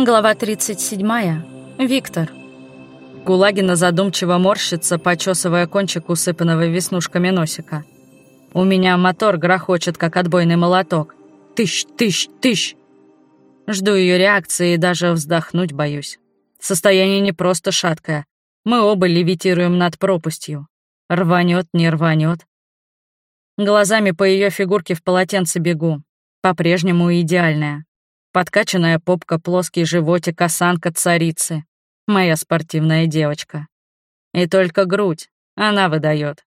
Глава 37. Виктор. Кулагина задумчиво морщится, почесывая кончик усыпанного веснушками носика. У меня мотор грохочет, как отбойный молоток. Тыщ, тыщ, тыщ. Жду ее реакции и даже вздохнуть боюсь. Состояние не просто шаткое. Мы оба левитируем над пропастью. Рванет, не рванет. Глазами по ее фигурке в полотенце бегу. По-прежнему идеальная. Подкачанная попка, плоский животик, осанка царицы. Моя спортивная девочка. И только грудь, она выдает.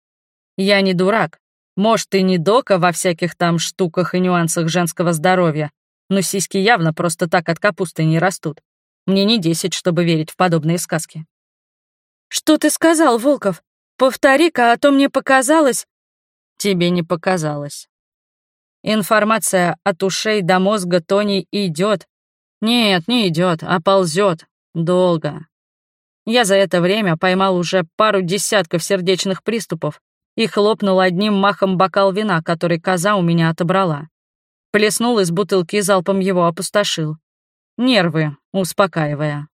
Я не дурак. Может, и не дока во всяких там штуках и нюансах женского здоровья, но сиськи явно просто так от капусты не растут. Мне не десять, чтобы верить в подобные сказки. «Что ты сказал, Волков? Повтори-ка, а то мне показалось...» «Тебе не показалось. Информация от ушей до мозга Тони идет. Нет, не идет, а ползет. Долго. Я за это время поймал уже пару десятков сердечных приступов и хлопнул одним махом бокал вина, который коза у меня отобрала. Плеснул из бутылки и залпом его опустошил. Нервы, успокаивая.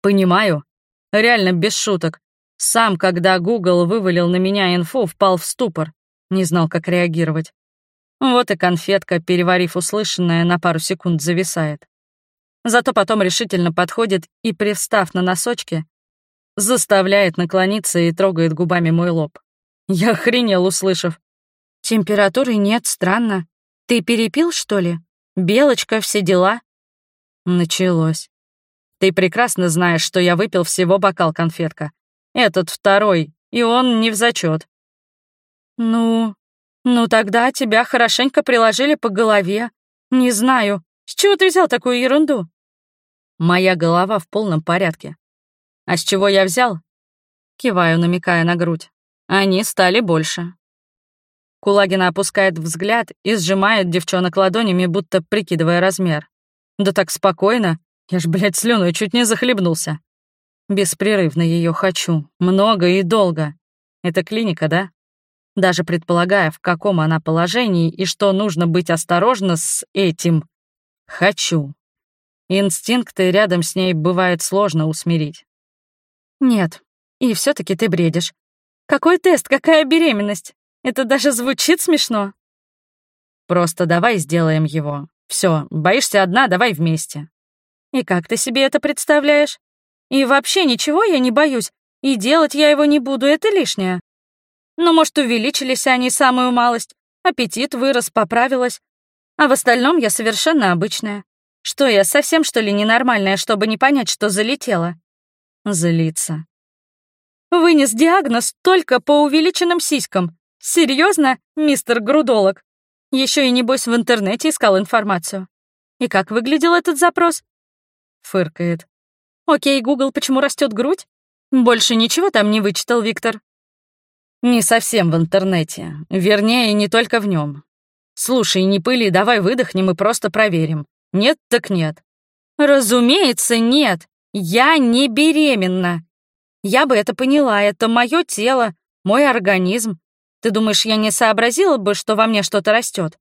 Понимаю. Реально без шуток. Сам, когда Google вывалил на меня инфу, впал в ступор. Не знал, как реагировать. Вот и конфетка, переварив услышанное, на пару секунд зависает. Зато потом решительно подходит и, привстав на носочки, заставляет наклониться и трогает губами мой лоб. Я охренел, услышав. «Температуры нет, странно. Ты перепил, что ли? Белочка, все дела?» Началось. Ты прекрасно знаешь, что я выпил всего бокал конфетка. Этот второй, и он не в зачет. «Ну, «Ну тогда тебя хорошенько приложили по голове. Не знаю, с чего ты взял такую ерунду?» «Моя голова в полном порядке. А с чего я взял?» Киваю, намекая на грудь. «Они стали больше». Кулагина опускает взгляд и сжимает девчонок ладонями, будто прикидывая размер. Да так спокойно. Я ж, блядь, слюной чуть не захлебнулся. Беспрерывно ее хочу. Много и долго. Это клиника, да? Даже предполагая, в каком она положении и что нужно быть осторожно с этим «хочу». Инстинкты рядом с ней бывает сложно усмирить. «Нет, и все таки ты бредишь. Какой тест, какая беременность? Это даже звучит смешно». «Просто давай сделаем его. Все, боишься одна, давай вместе». «И как ты себе это представляешь? И вообще ничего я не боюсь, и делать я его не буду, это лишнее. Но, может, увеличились они самую малость, аппетит вырос, поправилась. А в остальном я совершенно обычная. Что я, совсем, что ли, ненормальная, чтобы не понять, что залетела? Злиться. Вынес диагноз только по увеличенным сиськам. Серьезно, мистер Грудолог? Еще и, небось, в интернете искал информацию. И как выглядел этот запрос? Фыркает. Окей, Гугл, почему растет грудь? Больше ничего там не вычитал Виктор. Не совсем в интернете. Вернее, не только в нем. Слушай, не пыли, давай выдохнем и просто проверим. Нет так нет. Разумеется, нет. Я не беременна. Я бы это поняла, это мое тело, мой организм. Ты думаешь, я не сообразила бы, что во мне что-то растет?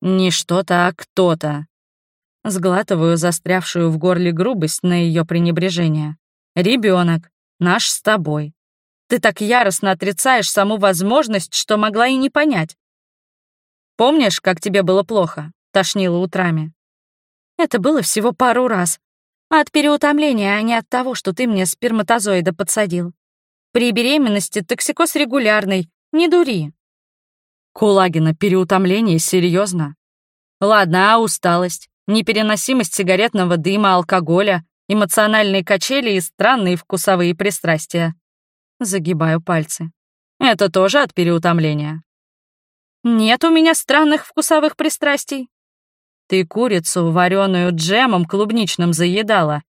Не что-то, а кто-то. Сглатываю застрявшую в горле грубость на ее пренебрежение. Ребенок, наш с тобой. Ты так яростно отрицаешь саму возможность, что могла и не понять. Помнишь, как тебе было плохо? Тошнило утрами. Это было всего пару раз. От переутомления, а не от того, что ты мне сперматозоида подсадил. При беременности токсикоз регулярный, не дури. Кулагина, переутомление, серьезно? Ладно, а усталость? Непереносимость сигаретного дыма, алкоголя, эмоциональные качели и странные вкусовые пристрастия. Загибаю пальцы. Это тоже от переутомления. Нет у меня странных вкусовых пристрастий. Ты курицу, вареную джемом клубничным, заедала.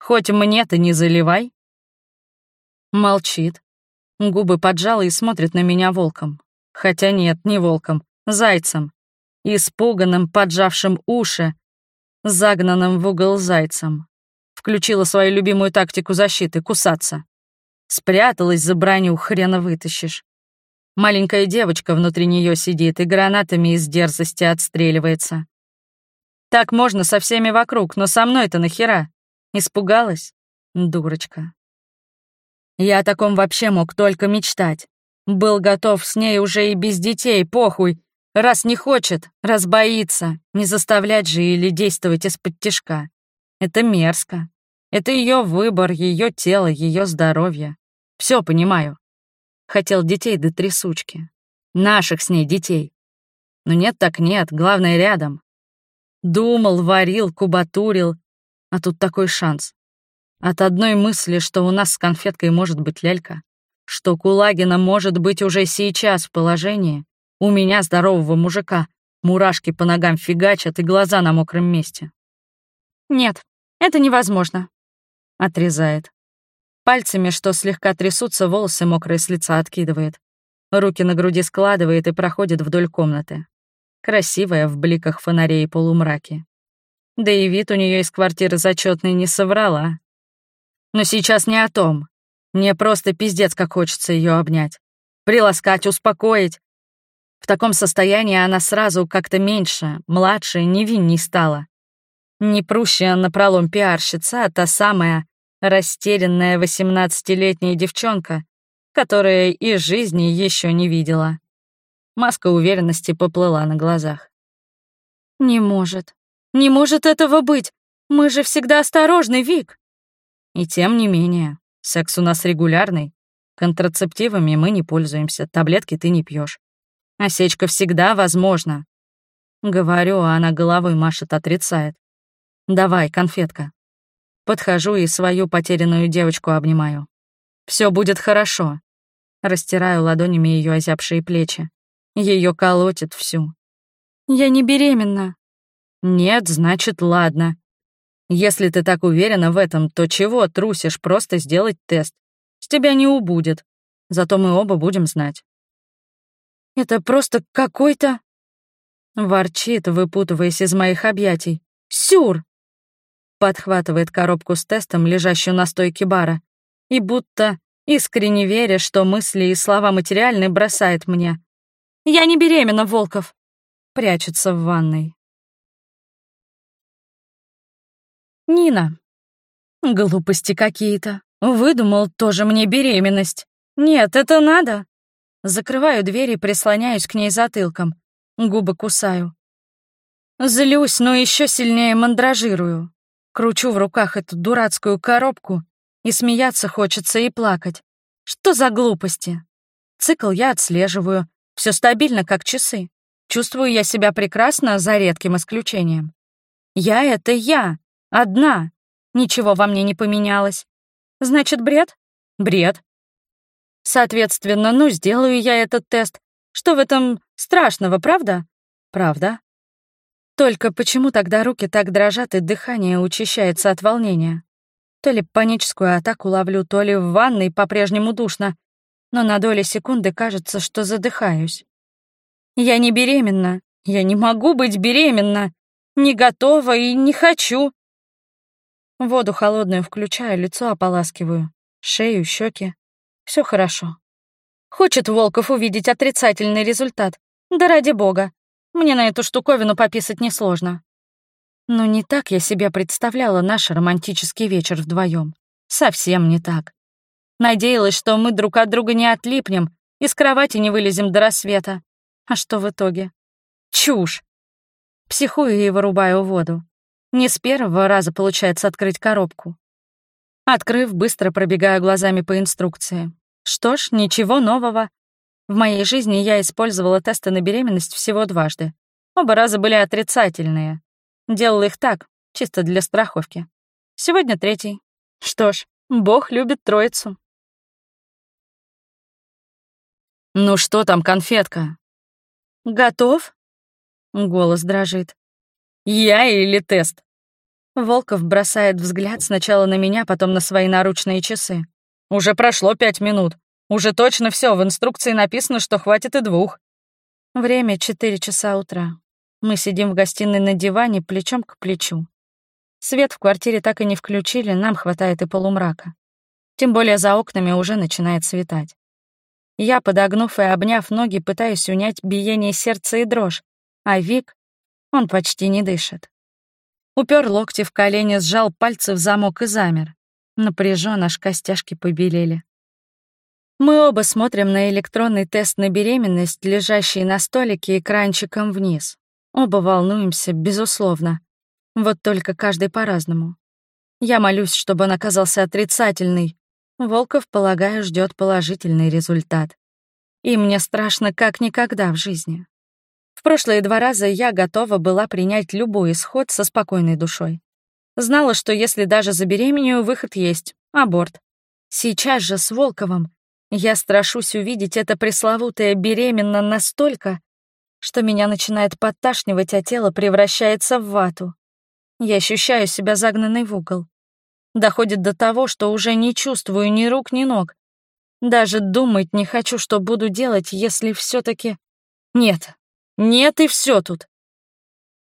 Хоть мне-то не заливай. Молчит. Губы поджала и смотрит на меня волком. Хотя нет, не волком, зайцем. Испуганным, поджавшим уши, загнанным в угол зайцем. Включила свою любимую тактику защиты — кусаться. Спряталась за броню, хрена вытащишь. Маленькая девочка внутри нее сидит и гранатами из дерзости отстреливается. Так можно со всеми вокруг, но со мной-то нахера? Испугалась? Дурочка. Я о таком вообще мог только мечтать. Был готов с ней уже и без детей, похуй. Раз не хочет, раз боится, не заставлять же или действовать из-под тишка. Это мерзко. Это ее выбор, ее тело, ее здоровье. Все понимаю. Хотел детей до трясучки. Наших с ней детей. Но нет так нет, главное рядом. Думал, варил, кубатурил. А тут такой шанс. От одной мысли, что у нас с конфеткой может быть лялька, что Кулагина может быть уже сейчас в положении, у меня, здорового мужика, мурашки по ногам фигачат и глаза на мокром месте. «Нет, это невозможно», — отрезает. Пальцами, что слегка трясутся, волосы мокрые с лица откидывает. Руки на груди складывает и проходит вдоль комнаты. Красивая в бликах фонарей и полумраке. Да и вид у нее из квартиры зачетный не соврала. Но сейчас не о том. Мне просто пиздец, как хочется ее обнять. Приласкать, успокоить. В таком состоянии она сразу как-то меньше, младше, невинней стала. Не прущая напролом пиарщица, а та самая растерянная восемнадцатилетняя девчонка, которая и жизни еще не видела. Маска уверенности поплыла на глазах. «Не может. Не может этого быть. Мы же всегда осторожны, Вик». И тем не менее, секс у нас регулярный. Контрацептивами мы не пользуемся, таблетки ты не пьешь. Осечка всегда возможна. Говорю, а она головой машет, отрицает. Давай, конфетка. Подхожу и свою потерянную девочку обнимаю. Все будет хорошо. Растираю ладонями ее озябшие плечи. Ее колотит всю. Я не беременна. Нет, значит, ладно. Если ты так уверена в этом, то чего трусишь просто сделать тест? С тебя не убудет. Зато мы оба будем знать. Это просто какой-то... Ворчит, выпутываясь из моих объятий. Сюр! Подхватывает коробку с тестом, лежащую на стойке бара, и будто, искренне веря, что мысли и слова материальны, бросает мне. «Я не беременна, Волков!» Прячется в ванной. Нина. Глупости какие-то. Выдумал тоже мне беременность. Нет, это надо. Закрываю дверь и прислоняюсь к ней затылком. Губы кусаю. Злюсь, но еще сильнее мандражирую. Кручу в руках эту дурацкую коробку, и смеяться хочется и плакать. Что за глупости? Цикл я отслеживаю, все стабильно, как часы. Чувствую я себя прекрасно, за редким исключением. Я — это я, одна. Ничего во мне не поменялось. Значит, бред? Бред. Соответственно, ну, сделаю я этот тест. Что в этом страшного, правда? Правда. Только почему тогда руки так дрожат и дыхание учащается от волнения? То ли паническую атаку ловлю, то ли в ванной по-прежнему душно, но на доли секунды кажется, что задыхаюсь. Я не беременна, я не могу быть беременна, не готова и не хочу. Воду холодную включаю, лицо ополаскиваю, шею, щеки. Все хорошо. Хочет Волков увидеть отрицательный результат. Да ради бога, мне на эту штуковину пописать несложно. Но не так я себе представляла наш романтический вечер вдвоем. Совсем не так. Надеялась, что мы друг от друга не отлипнем, из кровати не вылезем до рассвета. А что в итоге? Чушь. Психую и вырубаю воду. Не с первого раза получается открыть коробку. Открыв, быстро пробегаю глазами по инструкции. Что ж, ничего нового. В моей жизни я использовала тесты на беременность всего дважды. Оба раза были отрицательные. Делала их так, чисто для страховки. Сегодня третий. Что ж, Бог любит троицу. «Ну что там, конфетка?» «Готов?» Голос дрожит. «Я или тест?» Волков бросает взгляд сначала на меня, потом на свои наручные часы. «Уже прошло пять минут. Уже точно все, в инструкции написано, что хватит и двух. Время четыре часа утра. Мы сидим в гостиной на диване плечом к плечу. Свет в квартире так и не включили, нам хватает и полумрака. Тем более за окнами уже начинает светать. Я, подогнув и обняв ноги, пытаюсь унять биение сердца и дрожь, а Вик, он почти не дышит. Упер локти в колени, сжал пальцы в замок и замер. Напряжен, аж костяшки побелели. Мы оба смотрим на электронный тест на беременность, лежащий на столике экранчиком вниз. Оба волнуемся, безусловно. Вот только каждый по-разному. Я молюсь, чтобы он оказался отрицательный. Волков, полагаю, ждет положительный результат. И мне страшно как никогда в жизни. В прошлые два раза я готова была принять любой исход со спокойной душой. Знала, что если даже забеременею, выход есть — аборт. Сейчас же с Волковым я страшусь увидеть это пресловутое беременно настолько, что меня начинает подташнивать, а тело превращается в вату. Я ощущаю себя загнанной в угол. Доходит до того, что уже не чувствую ни рук, ни ног. Даже думать не хочу, что буду делать, если все таки Нет, нет и все тут.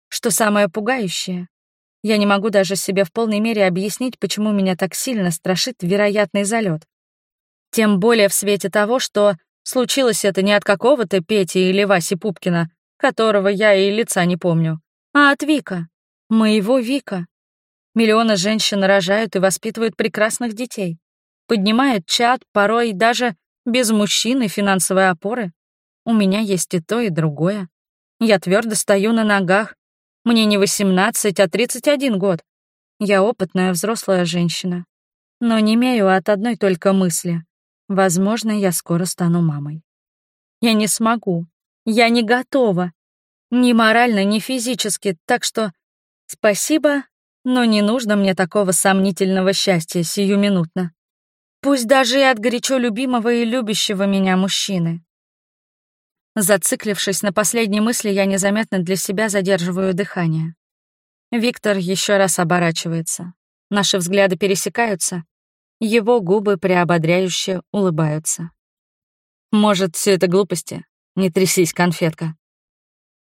Что самое пугающее, я не могу даже себе в полной мере объяснить, почему меня так сильно страшит вероятный залет. Тем более в свете того, что случилось это не от какого-то Пети или Васи Пупкина, которого я и лица не помню, а от Вика, моего Вика. Миллионы женщин рожают и воспитывают прекрасных детей, поднимают чат, порой даже без мужчины финансовой опоры. У меня есть и то, и другое. Я твердо стою на ногах. Мне не 18, а 31 год. Я опытная взрослая женщина. Но не имею от одной только мысли. Возможно, я скоро стану мамой. Я не смогу. Я не готова. Ни морально, ни физически, так что спасибо, но не нужно мне такого сомнительного счастья сиюминутно. Пусть даже и от горячо любимого и любящего меня мужчины. Зациклившись на последней мысли, я незаметно для себя задерживаю дыхание. Виктор еще раз оборачивается. Наши взгляды пересекаются, его губы приободряюще улыбаются. «Может, все это глупости? Не трясись, конфетка».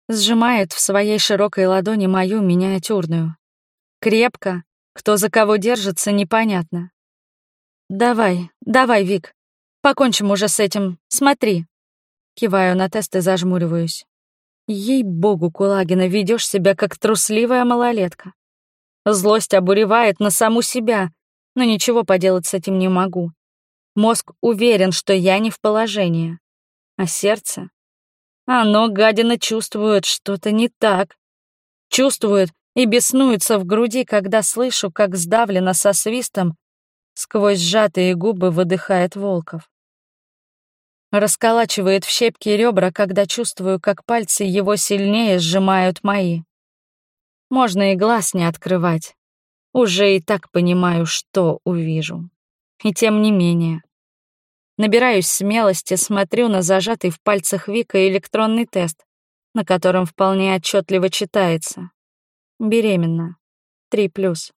Сжимает в своей широкой ладони мою миниатюрную. Крепко, кто за кого держится, непонятно. «Давай, давай, Вик, покончим уже с этим, смотри». Киваю на тест и зажмуриваюсь. Ей-богу, Кулагина, ведешь себя как трусливая малолетка. Злость обуревает на саму себя, но ничего поделать с этим не могу. Мозг уверен, что я не в положении. А сердце? Оно, гадина, чувствует что-то не так. Чувствует и беснуется в груди, когда слышу, как сдавлено со свистом сквозь сжатые губы выдыхает Волков. Расколачивает в щепки ребра, когда чувствую, как пальцы его сильнее сжимают мои. Можно и глаз не открывать, уже и так понимаю, что увижу. И тем не менее. Набираюсь смелости, смотрю на зажатый в пальцах Вика электронный тест, на котором вполне отчетливо читается. Беременна. Три плюс.